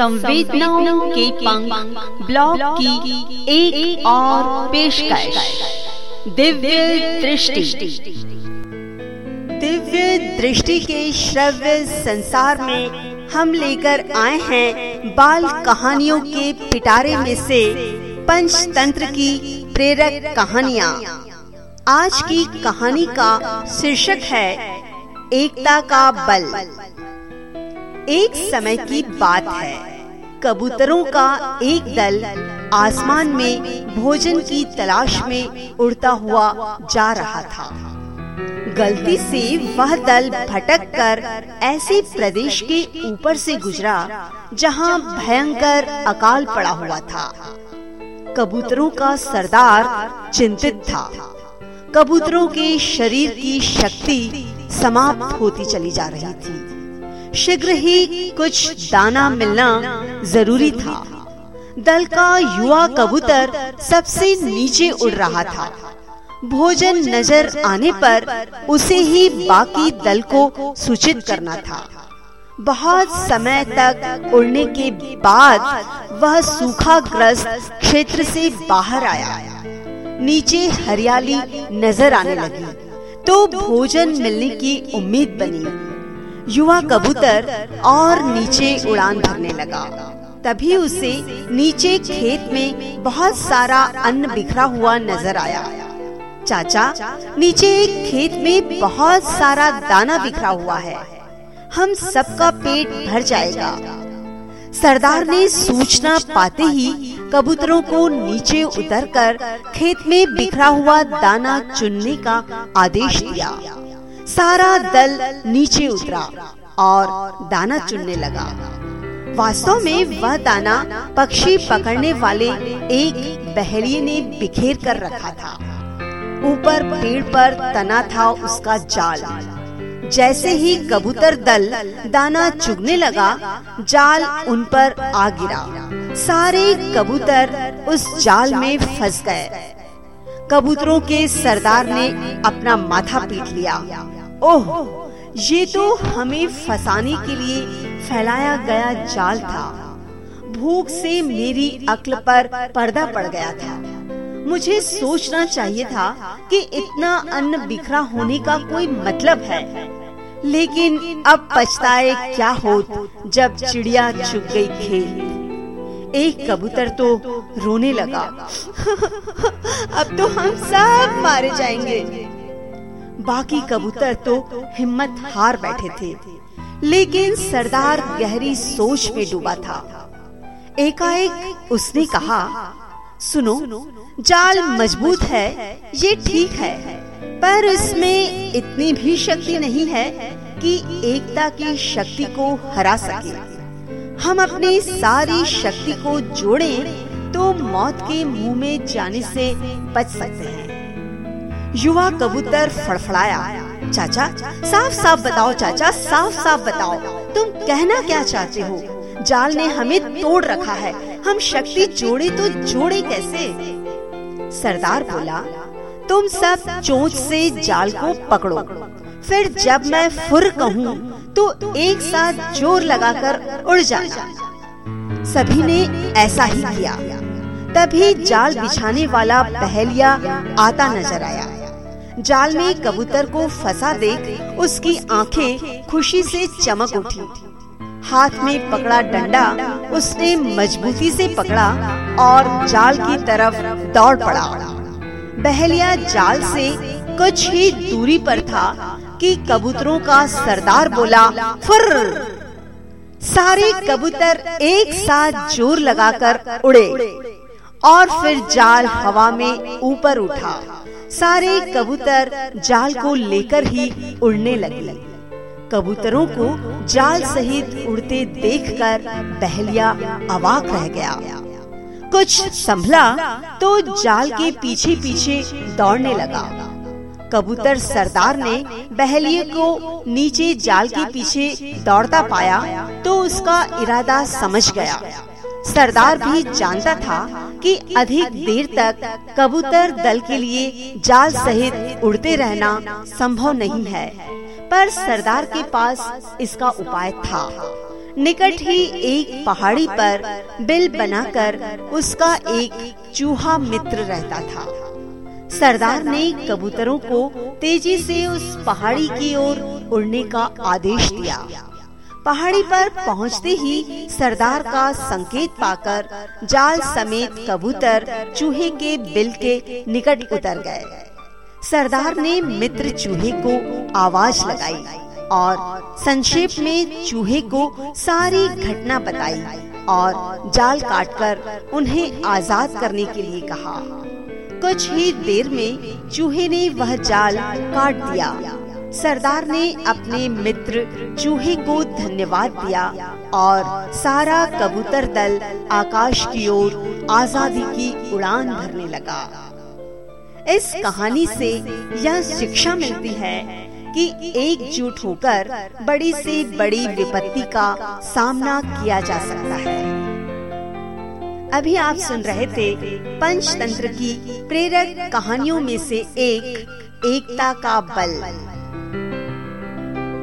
संवेदनाओं के पंख ब्लॉग की एक, एक और पेशकश। दिव्य दृष्टि। दिव्य दृष्टि के श्रव्य संसार में हम लेकर आए हैं बाल कहानियों के पिटारे में से पंचतंत्र की प्रेरक कहानियाँ। आज की कहानी का शीर्षक है एकता का बल। एक समय की बात है। कबूतरों का एक दल आसमान में भोजन की तलाश में उड़ता हुआ जा रहा था। गलती से वह दल भटक कर ऐसे प्रदेश के ऊपर से गुजरा, जहाँ भयंकर अकाल पड़ा हुआ था। कबूतरों का सरदार चिंतित था। कबूतरों के शरीर की शक्ति समाप्त होती चली जा रही थी। शीघ्र ही कुछ दाना मिलना ज़रूरी था। दल का युवा कबूतर सबसे नीचे उड़ रहा था। भोजन नज़र आने पर उसे ही बाकी दल को सूचित करना था। बहुत समय तक उड़ने के बाद वह सूखा ग्रस्त क्षेत्र से बाहर आया। नीचे हरियाली नज़र आने लगी तो भोजन मिलने की उम्मीद बनी। युवा कबूतर और नीचे उड़ान भरने लगा। तभी उसे नीचे खेत में बहुत सारा अन्न बिखरा हुआ नज़र आया। चाचा, नीचे एक खेत में बहुत सारा दाना बिखरा हुआ है। हम सबका पेट भर जाएगा। सरदार ने सूचना पाते ही कबूतरों को नीचे उतरकर खेत में बिखरा हुआ दाना चुनने का आदेश दिया। सारा दल नीचे उतरा और दाना चुनने लगा। वास्तव में वह दाना पक्षी पकड़ने वाले एक बहलिए ने बिखेर कर रखा था। ऊपर पेड़ पर तना था उसका जाल। जैसे ही कबूतर दल दाना चुगने लगा, जाल उन पर आ गिरा। सारे कबूतर उस जाल में फंस गए। कबूतरों के सरदार ने अपना माथा पीट लिया। ओह, ये तो हमें फंसाने के लिए फैलाया गया जाल था। भूख से मेरी अक्ल पर पर्दा पड़ गया था। मुझे सोचना चाहिए था कि इतना अन्न बिखरा होने का कोई मतलब है। लेकिन अब पछताए क्या हो जब चिड़िया चुग गई खेत एक कबूतर तो रोने लगा। अब तो हम सब मारे जाएँगे। बाकी कबूतर तो हिम्मत हार बैठे थे। लेकिन सरदार गहरी सोच में डूबा था। एकाएक उसने कहा, सुनो, जाल मज़बूत है, ये ठीक है, पर इसमें इतनी भी शक्ति नहीं है कि एकता की शक्ति को हरा सके। हम अपनी सारी शक्ति को जोड़ें तो मौत के मुँह में जाने से बच सकते हैं। युवा कबूतर फड़फड़ाया। चाचा साफ़ साफ़ बताओ चाचा साफ़ साफ़ बताओ। तुम कहना क्या चाहते हो? जाल ने हमें तोड़ रखा है। हम शक्ति जोड़े तो जोड़े कैसे? सरदार बोला, तुम सब चोंच से जाल को पकड़ो। फिर जब मैं फुर कहूँ तो एक साथ ज़ोर लगाकर उड़ जाना। सभी ने ऐसा ही किया। तभी जाल बिछाने वाला पहलिया आता नज़र आया। जाल में कबूतर को फंसा देख उसकी आँखें खुशी से चमक उठी। हाथ में पकड़ा डंडा उसने मजबूती से पकड़ा और जाल की तरफ़ दौड़ पड़ा। बहलिया जाल से कुछ ही दूरी पर था कि कबूतरों का सरदार बोला फुर सारे कबूतर एक साथ ज़ोर लगाकर उड़े। और फिर जाल हवा में ऊपर उठा। सारे कबूतर जाल को लेकर ही उड़ने लगे। कबूतरों को जाल सहित उड़ते देखकर बहलिया अवाक रह गया। कुछ संभला तो जाल के पीछे पीछे दौड़ने लगा। कबूतर सरदार ने बहलिए को नीचे जाल के पीछे दौड़ता पाया तो उसका इरादा समझ गया। सरदार भी जानता था कि अधिक देर तक कबूतर दल के लिए जाल सहित उड़ते रहना संभव नहीं है, पर सरदार के पास इसका उपाय था। निकट ही एक पहाड़ी पर बिल बनाकर उसका एक चूहा मित्र रहता था। सरदार ने कबूतरों को तेज़ी से उस पहाड़ी की ओर उड़ने का आदेश दिया। पहाड़ी पर पहुँचते ही सरदार का संकेत पाकर जाल समेत कबूतर चूहे के बिल के निकट उतर गए। सरदार ने मित्र चूहे को आवाज़ लगाई और संक्षेप में चूहे को सारी घटना बताई और जाल काटकर उन्हें आज़ाद करने के लिए कहा। कुछ ही देर में चूहे ने वह जाल काट दिया। सरदार ने अपने मित्र चूहे को धन्यवाद दिया और सारा कबूतर दल आकाश की ओर आज़ादी की उड़ान भरने लगा। इस कहानी से यह शिक्षा मिलती है कि एकजुट होकर बड़ी से बड़ी विपत्ति का सामना किया जा सकता है। अभी आप सुन रहे थे पंचतंत्र की प्रेरक कहानियों में से एक, एकता का बल।